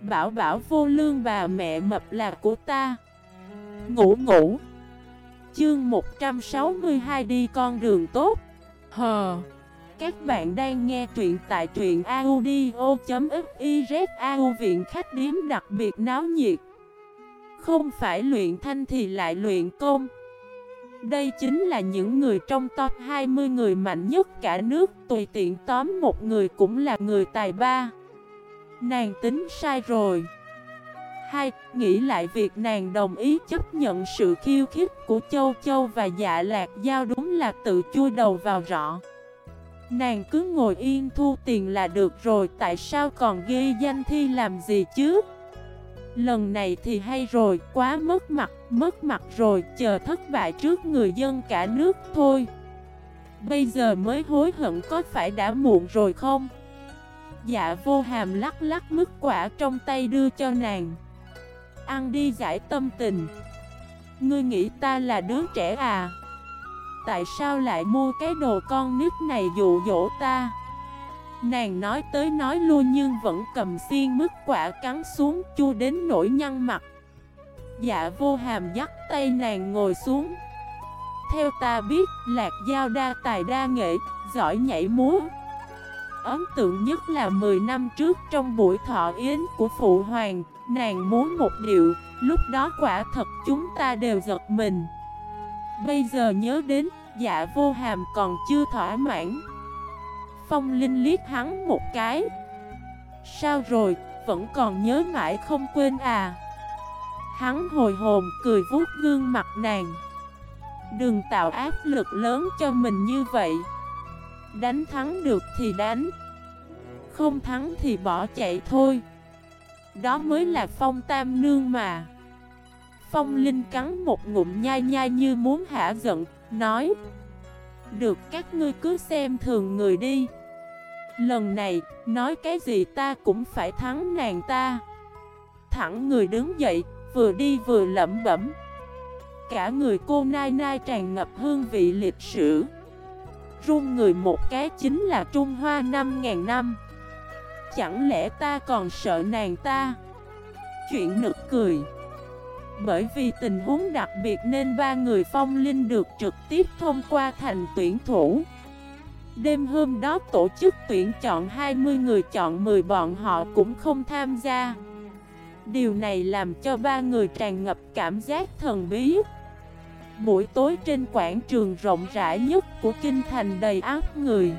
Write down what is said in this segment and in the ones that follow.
Bảo bảo vô lương bà mẹ mập là của ta. Ngủ ngủ. Chương 162 đi con đường tốt. Hờ. Các bạn đang nghe truyện tại truyện audio.xyzau viện khách điếm đặc biệt náo nhiệt. Không phải luyện thanh thì lại luyện công. Đây chính là những người trong top 20 người mạnh nhất cả nước, Tùy tiện tóm một người cũng là người tài ba. Nàng tính sai rồi Hai, nghĩ lại việc nàng đồng ý chấp nhận sự khiêu khích của Châu Châu và dạ lạc giao đúng là tự chui đầu vào rõ. Nàng cứ ngồi yên thu tiền là được rồi, tại sao còn ghi danh thi làm gì chứ? Lần này thì hay rồi, quá mất mặt, mất mặt rồi, chờ thất bại trước người dân cả nước thôi. Bây giờ mới hối hận có phải đã muộn rồi không? Dạ vô hàm lắc lắc mức quả trong tay đưa cho nàng. Ăn đi giải tâm tình. Ngươi nghĩ ta là đứa trẻ à? Tại sao lại mua cái đồ con nít này dụ dỗ ta? Nàng nói tới nói lui nhưng vẫn cầm xiên mức quả cắn xuống chua đến nỗi nhăn mặt. Dạ vô hàm dắt tay nàng ngồi xuống. Theo ta biết lạc giao đa tài đa nghệ, giỏi nhảy múa. Ấn tượng nhất là 10 năm trước trong buổi thọ yến của Phụ Hoàng, nàng muốn một điệu, lúc đó quả thật chúng ta đều giật mình. Bây giờ nhớ đến, dạ vô hàm còn chưa thỏa mãn. Phong Linh liếc hắn một cái. Sao rồi, vẫn còn nhớ mãi không quên à? Hắn hồi hồn cười vuốt gương mặt nàng. Đừng tạo áp lực lớn cho mình như vậy. Đánh thắng được thì đánh. Không thắng thì bỏ chạy thôi. Đó mới là phong tam nương mà. Phong Linh cắn một ngụm nhai nhai như muốn hả giận Nói Được các ngươi cứ xem thường người đi. Lần này, nói cái gì ta cũng phải thắng nàng ta. Thẳng người đứng dậy, vừa đi vừa lẩm bẩm Cả người cô Nai Nai tràn ngập hương vị lịch sử run người một cái chính là Trung Hoa 5.000 năm. Chẳng lẽ ta còn sợ nàng ta? Chuyện nực cười. Bởi vì tình huống đặc biệt nên ba người phong linh được trực tiếp thông qua thành tuyển thủ. Đêm hôm đó tổ chức tuyển chọn 20 người chọn 10 bọn họ cũng không tham gia. Điều này làm cho ba người tràn ngập cảm giác thần bí. Buổi tối trên quảng trường rộng rãi nhất của kinh thành đầy áp người.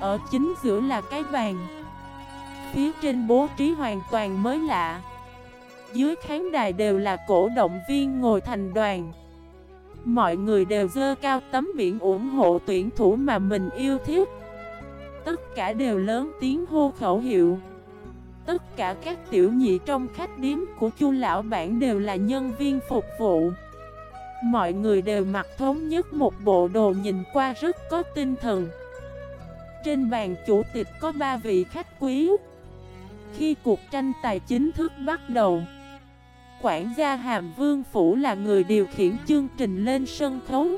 Ở chính giữa là cái bàn. Phía trên bố trí hoàn toàn mới lạ. Dưới khán đài đều là cổ động viên ngồi thành đoàn. Mọi người đều dơ cao tấm biển ủng hộ tuyển thủ mà mình yêu thích. Tất cả đều lớn tiếng hô khẩu hiệu. Tất cả các tiểu nhị trong khách điếm của chu lão bản đều là nhân viên phục vụ. Mọi người đều mặc thống nhất một bộ đồ nhìn qua rất có tinh thần. Trên bàn chủ tịch có ba vị khách quý. Khi cuộc tranh tài chính thức bắt đầu, Quản gia Hàm Vương Phủ là người điều khiển chương trình lên sân khấu.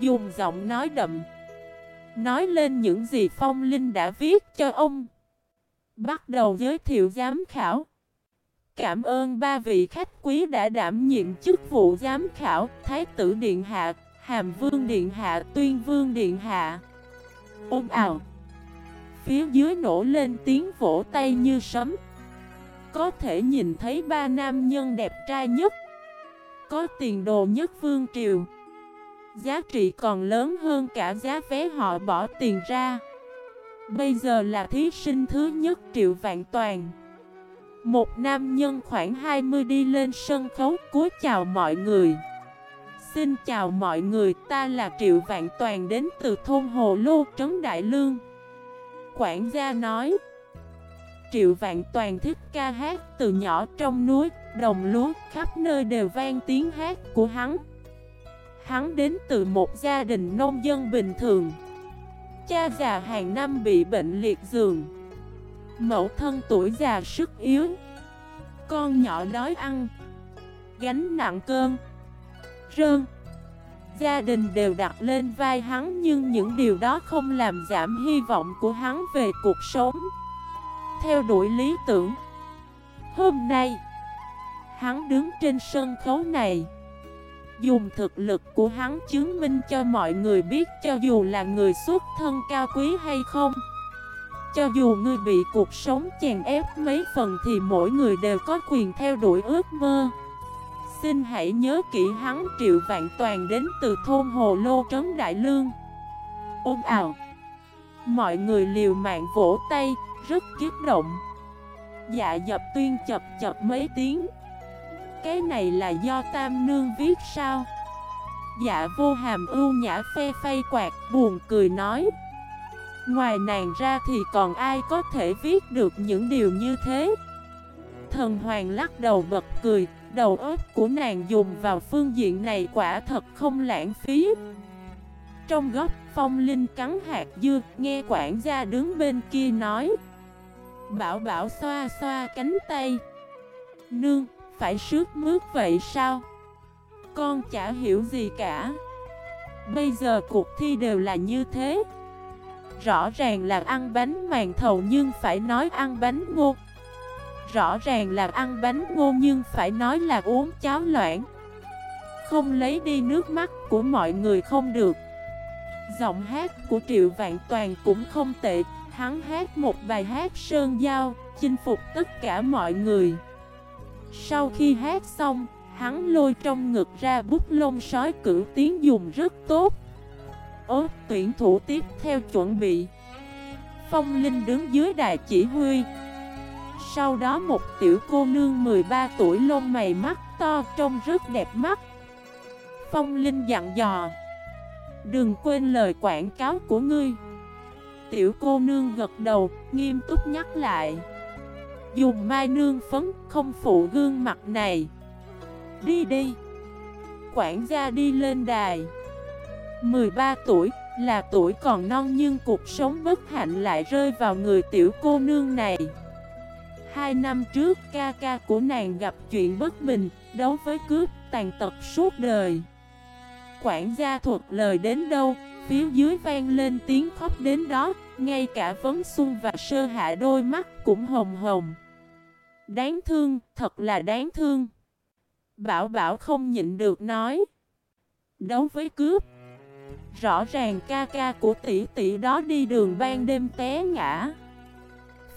Dùng giọng nói đậm, Nói lên những gì Phong Linh đã viết cho ông. Bắt đầu giới thiệu giám khảo. Cảm ơn ba vị khách quý đã đảm nhiệm chức vụ giám khảo Thái tử Điện Hạ, Hàm Vương Điện Hạ, Tuyên Vương Điện Hạ. Ôm ào. Phía dưới nổ lên tiếng vỗ tay như sấm. Có thể nhìn thấy ba nam nhân đẹp trai nhất. Có tiền đồ nhất vương triều. Giá trị còn lớn hơn cả giá vé họ bỏ tiền ra. Bây giờ là thí sinh thứ nhất triệu vạn toàn một nam nhân khoảng 20 đi lên sân khấu cúi chào mọi người. Xin chào mọi người, ta là Triệu Vạn Toàn đến từ thôn Hồ Lô, Trấn Đại Lương. Quản gia nói Triệu Vạn Toàn thích ca hát từ nhỏ trong núi, đồng lúa, khắp nơi đều vang tiếng hát của hắn. Hắn đến từ một gia đình nông dân bình thường. Cha già hàng năm bị bệnh liệt giường. Mẫu thân tuổi già sức yếu. Con nhỏ đói ăn. Gánh nặng cơm. Rơn Gia đình đều đặt lên vai hắn Nhưng những điều đó không làm giảm hy vọng của hắn về cuộc sống. Theo đuổi lý tưởng. Hôm nay, Hắn đứng trên sân khấu này. Dùng thực lực của hắn chứng minh cho mọi người biết cho dù là người xuất thân cao quý hay không. Cho dù ngươi bị cuộc sống chèn ép mấy phần thì mỗi người đều có quyền theo đuổi ước mơ. Xin hãy nhớ kỹ hắn triệu vạn toàn đến từ thôn Hồ Lô Trấn Đại Lương. Ôm ào. Mọi người liều mạng vỗ tay, rất kiếp động. Dạ dập tuyên chập chập mấy tiếng. Cái này là do Tam Nương viết sao? Dạ vô hàm ưu nhã phe phay quạt buồn cười nói. Ngoài nàng ra thì còn ai có thể viết được những điều như thế? Thần hoàng lắc đầu bật cười Đầu óc của nàng dùng vào phương diện này quả thật không lãng phí. Trong góc phong linh cắn hạt dưa Nghe quản gia đứng bên kia nói Bảo bảo xoa xoa cánh tay. Nương, phải sướt mướt vậy sao? Con chả hiểu gì cả. Bây giờ cuộc thi đều là như thế. Rõ ràng là ăn bánh màn thầu nhưng phải nói ăn bánh ngô. Rõ ràng là ăn bánh ngô nhưng phải nói là uống cháo loãng. Không lấy đi nước mắt của mọi người không được. Giọng hát của Triệu Vạn Toàn cũng không tệ. Hắn hát một bài hát sơn giao, chinh phục tất cả mọi người. Sau khi hát xong, hắn lôi trong ngực ra bút lông sói cử tiếng dùng rất tốt. Ố, tuyển thủ tiếp theo chuẩn bị. Phong Linh đứng dưới đài chỉ huy. Sau đó một tiểu cô nương 13 tuổi lông mày mắt to trông rất đẹp mắt. Phong Linh dặn dò Đừng quên lời quảng cáo của ngươi. Tiểu cô nương gật đầu, nghiêm túc nhắc lại Dùng mai nương phấn, không phụ gương mặt này. Đi đi. Quản gia đi lên đài. 13 tuổi, là tuổi còn non nhưng cuộc sống bất hạnh lại rơi vào người tiểu cô nương này Hai năm trước ca ca của nàng gặp chuyện bất bình, đấu với cướp, tàn tật suốt đời Quản gia thuật lời đến đâu, phía dưới vang lên tiếng khóc đến đó, ngay cả Vấn Xuân và Sơ Hạ đôi mắt cũng hồng hồng. Đáng thương, thật là đáng thương. Bảo Bảo không nhịn được nói. Đấu với cướp. Rõ ràng ca ca của tỷ tỷ đó đi đường ban đêm té ngã.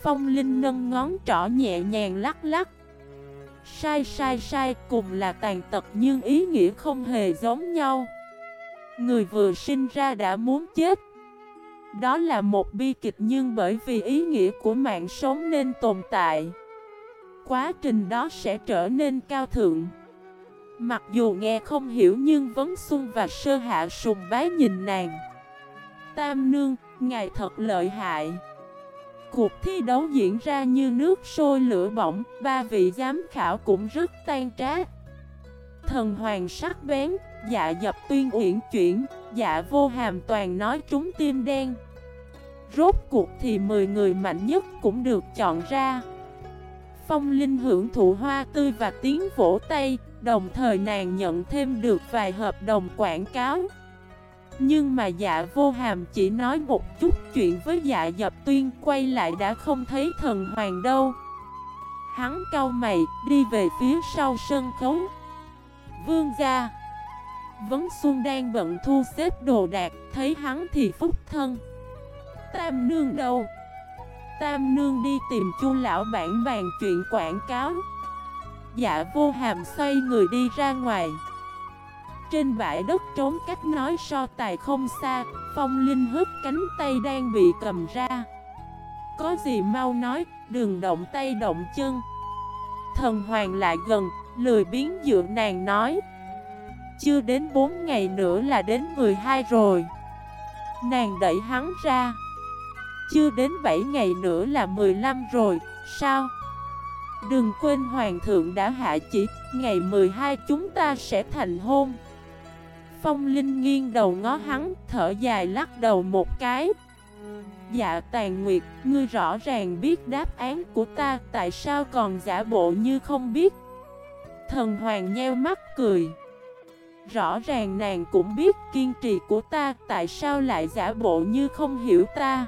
Phong Linh nâng ngón trỏ nhẹ nhàng lắc lắc. Sai sai sai, cùng là tàn tật nhưng ý nghĩa không hề giống nhau. Người vừa sinh ra đã muốn chết Đó là một bi kịch nhưng bởi vì ý nghĩa của mạng sống nên tồn tại Quá trình đó sẽ trở nên cao thượng Mặc dù nghe không hiểu nhưng Vấn Xuân và Sơ Hạ sùng bái nhìn nàng Tam Nương, ngài thật lợi hại Cuộc thi đấu diễn ra như nước sôi lửa bỏng Ba vị giám khảo cũng rất tan trát Thần hoàng sắc bén, dạ dập tuyên uyển chuyển, dạ vô hàm toàn nói trúng tim đen. Rốt cuộc thì 10 người mạnh nhất cũng được chọn ra. Phong Linh hưởng thụ hoa tươi và tiếng vỗ tay, đồng thời nàng nhận thêm được vài hợp đồng quảng cáo. Nhưng mà dạ vô hàm chỉ nói một chút chuyện với dạ dập tuyên, quay lại đã không thấy thần hoàng đâu. Hắn cau mày, đi về phía sau sân khấu. Vương gia Vấn Xuân đang bận thu xếp đồ đạc, Thấy hắn thì phúc thân Tam nương đâu Tam nương đi tìm chu lão bản bàn chuyện quảng cáo Dạ vô hàm xoay người đi ra ngoài. Trên bãi đất trốn cách nói so tài không xa Phong Linh hức cánh tay đang bị cầm ra. Có gì mau nói, đừng động tay động chân. Thần hoàng lại gần, lười biến dựa nàng nói. Chưa đến 4 ngày nữa là đến 12 rồi. Nàng đẩy hắn ra. Chưa đến 7 ngày nữa là 15 rồi Sao? Đừng quên Hoàng thượng đã hạ chỉ, Ngày 12 chúng ta sẽ thành hôn. Phong Linh nghiêng đầu ngó hắn, Thở dài lắc đầu một cái. Dạ tàn nguyệt, Ngươi rõ ràng biết đáp án của ta, Tại sao còn giả bộ như không biết? Thần hoàng nheo mắt cười. Rõ ràng nàng cũng biết kiên trì của ta, Tại sao lại giả bộ như không hiểu ta?